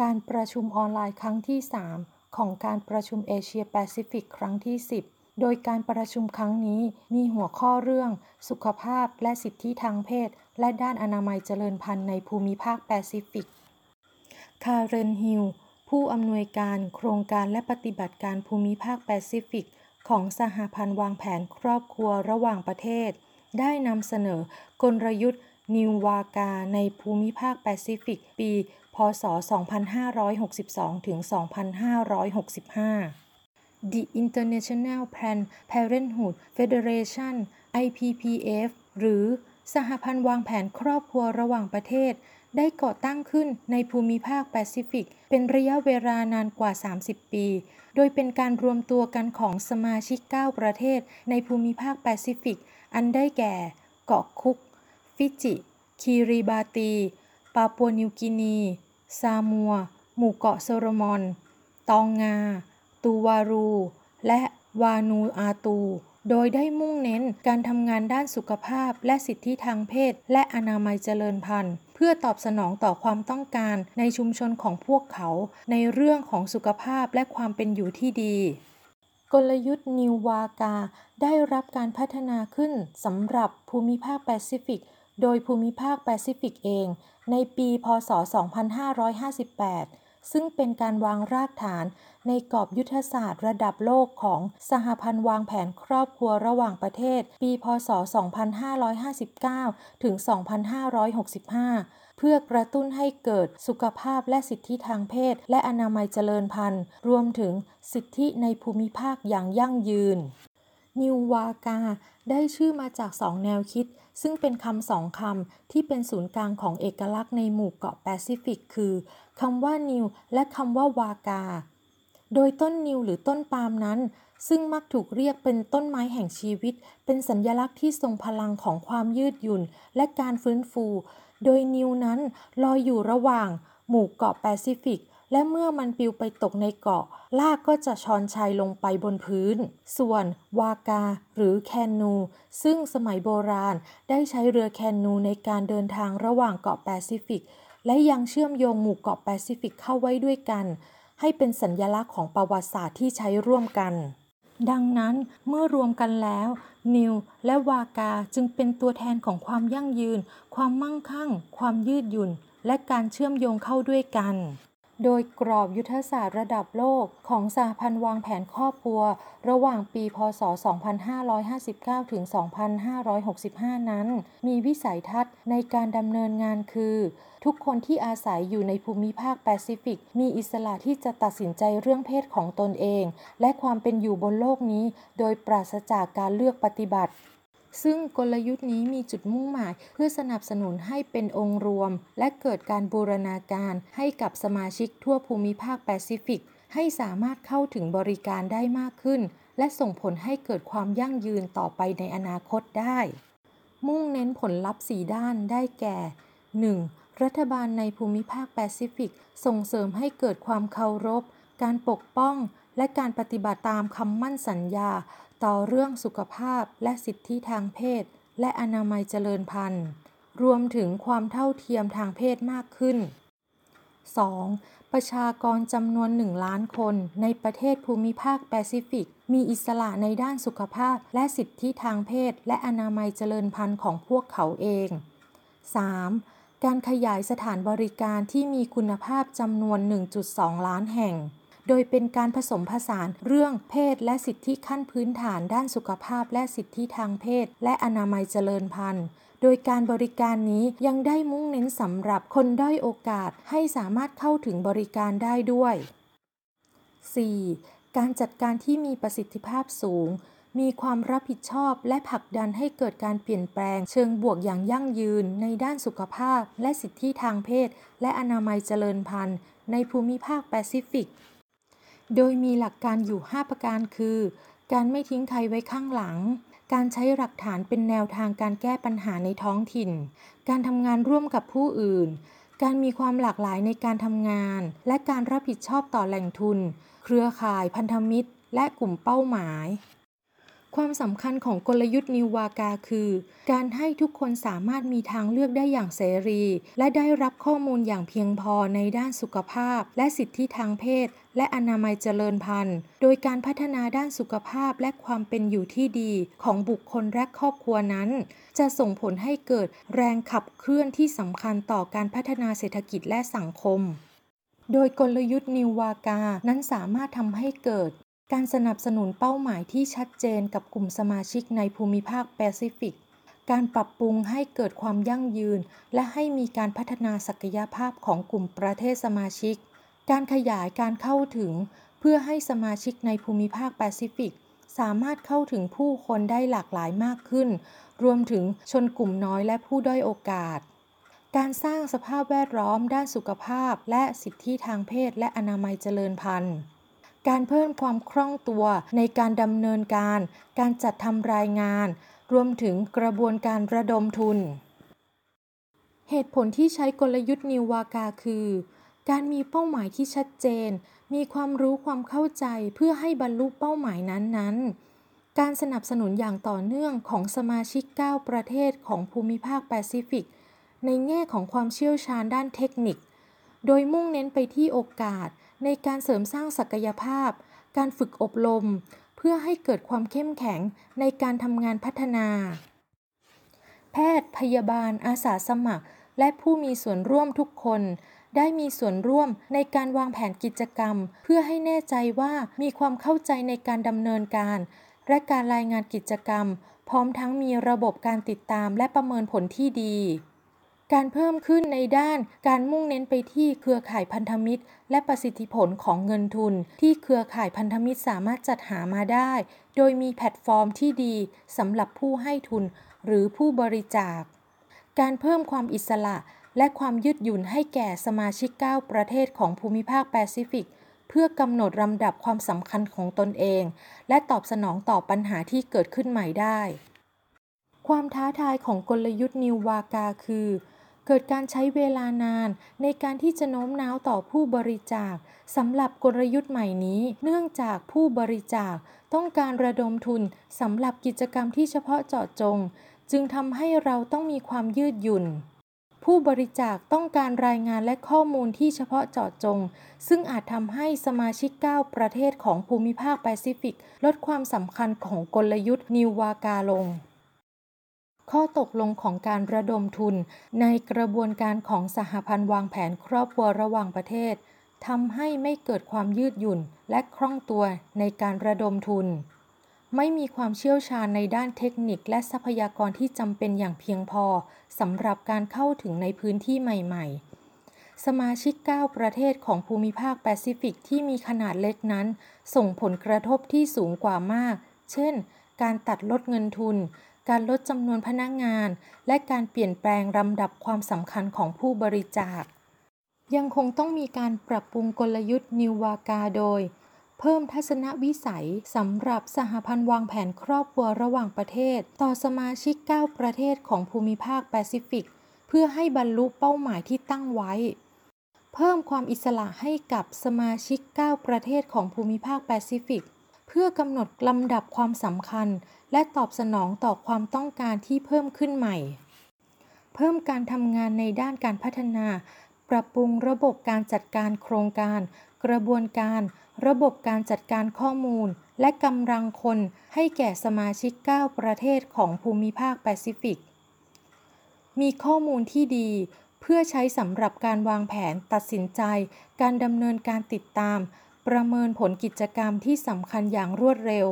การประชุมออนไลน์ครั้งที่ 3 ของการประชุมเอเชียแปซิฟิกครั้งที่ 10 โดยการประชุมครั้งนี้มีหัวข้อเรื่อง สุขภาพและสิทธิทางเพศ และด้านอนามัยเจริญพันธุ์ในภูมิภาคแปซิฟิก คาร์เรนฮิลผู้อำนวยการโครงการและปฏิบัติการภูมิภาคแปซิฟิก ของสหพันธ์วางแผนครอบครัวระหว่างประเทศ ได้นำเสนอกลยุทธ์นิววากาในภูมิภาคแปซิฟิกปี พศ 2562 ถึง 2565 The International Planned Parenthood Federation IPPF หรือสหพันธ์วางแผนครอบครัวระหว่างประเทศ ได้ก่อตั้งขึ้นในภูมิภาคแปซิฟิก เป็นระยะเวลานานกว่า 30 ปี โดยเป็นการรวมตัวกันของสมาชิก 9 ประเทศ ในภูมิภาคแปซิฟิก อันได้แก่ เกาะคุก ฟิจิ คีริบาตี ปาปัวนิวกินี ซามัว หมู่เกาะโซโลมอน ตองงา ตูวาลู และวานูอาตู โดยได้มุ่งเน้นการทำงานด้านสุขภาพและสิทธิทางเพศ และอนามัยเจริญพันธุ์ เพื่อตอบสนองต่อความต้องการในชุมชนของพวกเขา ในเรื่องของสุขภาพและความเป็นอยู่ที่ดีกลยุทธ์นิววากา ได้รับการพัฒนาขึ้นสำหรับภูมิภาคแปซิฟิก โดยภูมิภาคแปซิฟิกเอง ในปีพศ 2558 ซึ่งเป็นการวางรากฐานในกรอบยุทธศาสตร์ระดับโลกของสหพันธ์วางแผนครอบครัวระหว่างประเทศ ปี พศ 2559 ถึง 2565 เพื่อกระตุ้นให้เกิดสุขภาพและสิทธิทางเพศ และอนามัยเจริญพันธุ์ รวมถึงสิทธิในภูมิภาคอย่างยั่งยืน นิววากา ได้ชื่อมาจากสองแนวคิด ซึ่งเป็นคำสองคำที่เป็นศูนย์กลางของเอกลักษณ์ในหมู่เกาะแปซิฟิก คือคำว่านิวและคำว่าวากา โดยต้นนิวหรือต้นปาล์มนั้น ซึ่งมักถูกเรียกเป็นต้นไม้แห่งชีวิต เป็นสัญลักษณ์ที่ทรงพลังของความยืดหยุ่น และการฟื้นฟู โดยนิวนั้นลอยอยู่ระหว่าง หมู่เกาะแปซิฟิก และเมื่อมันปลิวไปตกในเกาะลากก็จะชอนชัยลงไปบนพื้น ส่วน วากา หรือแคนนู ซึ่งสมัยโบราณได้ใช้เรือแคนนูในการเดินทางระหว่างเกาะแปซิฟิก และยังเชื่อมโยงหมู่เกาะแปซิฟิกเข้าไว้ด้วยกัน ให้เป็นสัญญลักษณ์ของประวัติศาสตร์ที่ใช้ร่วมกันดังนั้นเมื่อรวมกันแล้ว นิวและวากาจึงเป็นตัวแทนของความยั่งยืน ความมั่งคั่ง ความยืดหยุ่น และการเชื่อมโยงเข้าด้วยกัน โดยกรอบยุทธศาสตร์ระดับโลกของสหพันธ์วางแผนครอบครัว ระหว่างปี พศ 2559 ถึง 2565 นั้น มีวิสัยทัศน์ในการดำเนินงานคือ ทุกคนที่อาศัยอยู่ในภูมิภาคแปซิฟิก มีอิสระที่จะตัดสินใจเรื่องเพศของตนเอง และความเป็นอยู่บนโลกนี้ โดยปราศจากการเลือกปฏิบัติ ซึ่งกลยุทธ์นี้มีจุดมุ่งหมายเพื่อสนับสนุนให้เป็นองค์รวม และเกิดการบูรณาการให้กับสมาชิกทั่วภูมิภาคแปซิฟิก ให้สามารถเข้าถึงบริการได้มากขึ้น และส่งผลให้เกิดความยั่งยืนต่อไปในอนาคตได้ มุ่งเน้นผลลัพธ์4ด้านได้แก่ 1. รัฐบาลในภูมิภาคแปซิฟิก ส่งเสริมให้เกิดความเคารพ การปกป้อง และการปฏิบัติตามคำมั่นสัญญา ต่อเรื่องสุขภาพและสิทธิทางเพศ และอนามัยเจริญพันธุ์ รวมถึงความเท่าเทียมทางเพศมากขึ้น 2. ประชากรจำนวน 1 ล้านคนในประเทศภูมิภาคแปซิฟิก มีอิสระในด้านสุขภาพและสิทธิทางเพศ และอนามัยเจริญพันธุ์ของพวกเขาเอง 3. การขยายสถานบริการที่มีคุณภาพจำนวน 1.2 ล้านแห่ง โดยเป็นการผสมผสานเรื่องเพศและสิทธิขั้นพื้นฐานด้านสุขภาพและสิทธิทางเพศ และอนามัยเจริญพันธุ์โดยการบริการนี้ยังได้มุ่งเน้นสำหรับคนด้อยโอกาสให้สามารถเข้าถึงบริการได้ด้วย 4. การจัดการที่มีประสิทธิภาพสูง มีความรับผิดชอบและผลักดันให้เกิดการเปลี่ยนแปลง เชิงบวกอย่างยั่งยืน ในด้านสุขภาพ และสิทธิทางเพศ และอนามัยเจริญพันธุ์ ในภูมิภาคแปซิฟิก โดยมีหลักการอยู่ 5 ประการคือ การไม่ทิ้งใครไว้ข้างหลัง การใช้หลักฐานเป็นแนวทางการแก้ปัญหาในท้องถิ่น การทำงานร่วมกับผู้อื่น การมีความหลากหลายในการทำงาน และการรับผิดชอบต่อแหล่งทุน เครือข่ายพันธมิตร และกลุ่มเป้าหมาย ความสำคัญของกลยุทธ์นิววากาคือ การให้ทุกคนสามารถมีทางเลือกได้อย่างเสรี และได้รับข้อมูลอย่างเพียงพอในด้านสุขภาพ และสิทธิทางเพศ และอนามัยเจริญพันธุ์ โดยการพัฒนาด้านสุขภาพและความเป็นอยู่ที่ดีของบุคคลและครอบครัวนั้น จะส่งผลให้เกิดแรงขับเคลื่อนที่สำคัญต่อการพัฒนาเศรษฐกิจและสังคมโดยกลยุทธ์นิววากา นั้นสามารถทำให้เกิด การสนับสนุนเป้าหมายที่ชัดเจนกับกลุ่มสมาชิกในภูมิภาคแปซิฟิก การปรับปรุงให้เกิดความยั่งยืน และให้มีการพัฒนาศักยภาพของกลุ่มประเทศสมาชิก การขยายการเข้าถึง เพื่อให้สมาชิกในภูมิภาคแปซิฟิก สามารถเข้าถึงผู้คนได้หลากหลายมากขึ้น รวมถึงชนกลุ่มน้อยและผู้ด้อยโอกาส การสร้างสภาพแวดล้อมด้านสุขภาพ และสิทธิทางเพศ และอนามัยเจริญพันธุ์ การเพิ่มความคล่องตัวในการดำเนินการ การจัดทำรายงาน รวมถึงกระบวนการระดมทุน เหตุผลที่ใช้กลยุทธ์นิววากาคือ การมีเป้าหมายที่ชัดเจน มีความรู้ความเข้าใจเพื่อให้บรรลุเป้าหมายนั้นๆ การสนับสนุนอย่างต่อเนื่องของสมาชิก 9 ประเทศของภูมิภาคแปซิฟิก ในแง่ของความเชี่ยวชาญด้านเทคนิค โดยมุ่งเน้นไปที่โอกาส ในการเสริมสร้างศักยภาพ การฝึกอบรม เพื่อให้เกิดความเข้มแข็งในการทำงานพัฒนา แพทย์ พยาบาล อาสาสมัคร และผู้มีส่วนร่วมทุกคน ได้มีส่วนร่วมในการวางแผนกิจกรรม เพื่อให้แน่ใจว่ามีความเข้าใจในการดำเนินการ และการรายงานกิจกรรม พร้อมทั้งมีระบบการติดตามและประเมินผลที่ดี การเพิ่มขึ้นในด้านการมุ่งเน้นไปที่เครือข่ายพันธมิตร และประสิทธิผลของเงินทุน ที่เครือข่ายพันธมิตรสามารถจัดหามาได้ โดยมีแพลตฟอร์มที่ดีสำหรับผู้ให้ทุนหรือผู้บริจาค การเพิ่มความอิสระและความยืดหยุ่นให้แก่สมาชิก 9 ประเทศของภูมิภาคแปซิฟิก เพื่อกำหนดลำดับความสำคัญของตนเอง และตอบสนองต่อปัญหาที่เกิดขึ้นใหม่ได้ ความท้าทายของกลยุทธ์นิววากาคือ เกิดการใช้เวลานานในการที่จะโน้มน้าวต่อผู้บริจาคสำหรับกลยุทธ์ใหม่นี้ เนื่องจากผู้บริจาคต้องการระดมทุนสำหรับกิจกรรมที่เฉพาะเจาะจง จึงทำให้เราต้องมีความยืดหยุ่น ผู้บริจาคต้องการรายงานและข้อมูลที่เฉพาะเจาะจง ซึ่งอาจทำให้สมาชิก 9 ประเทศของภูมิภาคแปซิฟิก ลดความสำคัญของกลยุทธ์นิววากาลง ข้อตกลงของการระดมทุน ในกระบวนการของสหพันธ์วางแผนครอบครัวระหว่างประเทศทำให้ไม่เกิดความยืดหยุ่นและคล่องตัวในการระดมทุน ไม่มีความเชี่ยวชาญในด้านเทคนิคและทรัพยากรที่จำเป็นอย่างเพียงพอสำหรับการเข้าถึงในพื้นที่ใหม่ๆ สมาชิก 9 ประเทศของภูมิภาคแปซิฟิกที่มีขนาดเล็กนั้น ส่งผลกระทบที่สูงกว่ามาก เช่น การตัดลดเงินทุนการลดจำนวนพนักงาน และการเปลี่ยนแปลงลำดับความสำคัญของผู้บริจาค ยังคงต้องมีการปรับปรุงกลยุทธ์นิววากาโดย เพิ่มทัศนวิสัยสำหรับสหพันธ์วางแผนครอบครัวระหว่างประเทศ ต่อสมาชิก 9 ประเทศของภูมิภาคแปซิฟิก เพื่อให้บรรลุเป้าหมายที่ตั้งไว้ เพิ่มความอิสระให้กับสมาชิก 9 ประเทศของภูมิภาคแปซิฟิก เพื่อกำหนดลำดับความสำคัญ และตอบสนองต่อความต้องการที่เพิ่มขึ้นใหม่ เพิ่มการทำงานในด้านการพัฒนา ปรับปรุงระบบการจัดการโครงการ กระบวนการ ระบบการจัดการข้อมูล และกำลังคนให้แก่สมาชิก 9 ประเทศของภูมิภาคแปซิฟิก มีข้อมูลที่ดีเพื่อใช้สำหรับการวางแผนตัดสินใจ การดำเนินการติดตาม ประเมินผลกิจกรรมที่สำคัญอย่างรวดเร็ว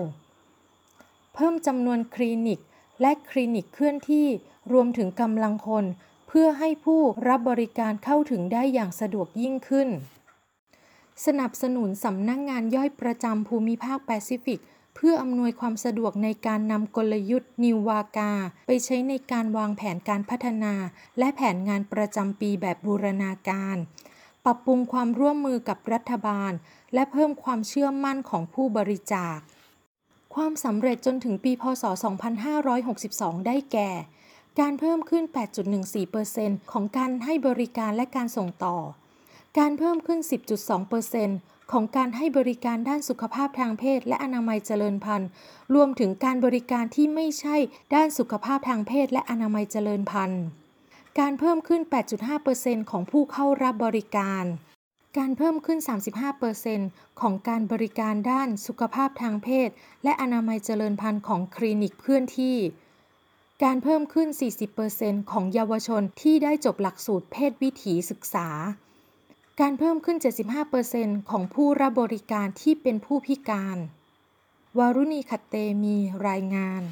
เพิ่มจำนวนคลินิกและคลินิกเคลื่อนที่รวมถึงกำลังคน เพื่อให้ผู้รับบริการเข้าถึงได้อย่างสะดวกยิ่งขึ้น สนับสนุนสำนักงงานย่อยประจำภูมิภาคแปซิฟิก เพื่ออำนวยความสะดวกในการนำกลยุทธ์นิววากา ไปใช้ในการวางแผนการพัฒนา และแผนงานประจำปีแบบบูรณาการ ปรับปรุงความร่วมมือกับรัฐบาล และเพิ่มความเชื่อมั่นของผู้บริจาค ความสำเร็จจนถึงปีพศ 2562 ได้แก่ การเพิ่มขึ้น 8.14%ของการให้บริการและการส่งต่อ การเพิ่มขึ้น 10.2%ขของการให้บริการด้านสุขภาพทางเพศและอนามัยเจริญพันธุ์ รวมถึงการบริการที่ไม่ใช่ด้านสุขภาพทางเพศและอนามัยเจริญพันธุ์ การเพิ่มขึ้น 8.5%ของผู้เข้ารับบริการ การเพิ่มขึ้น 35%ของการบริการด้านสุขภาพทางเพศ และอนามัยเจริญพันธุ์ของคลินิกเคลื่อนที่ การเพิ่มขึ้น 40%ของเยาวชนที่ได้จบหลักสูตรเพศวิถีศึกษา การเพิ่มขึ้น 75%ของผู้รับบริการที่เป็นผู้พิการ วารุณีขัตเตมีรายงาน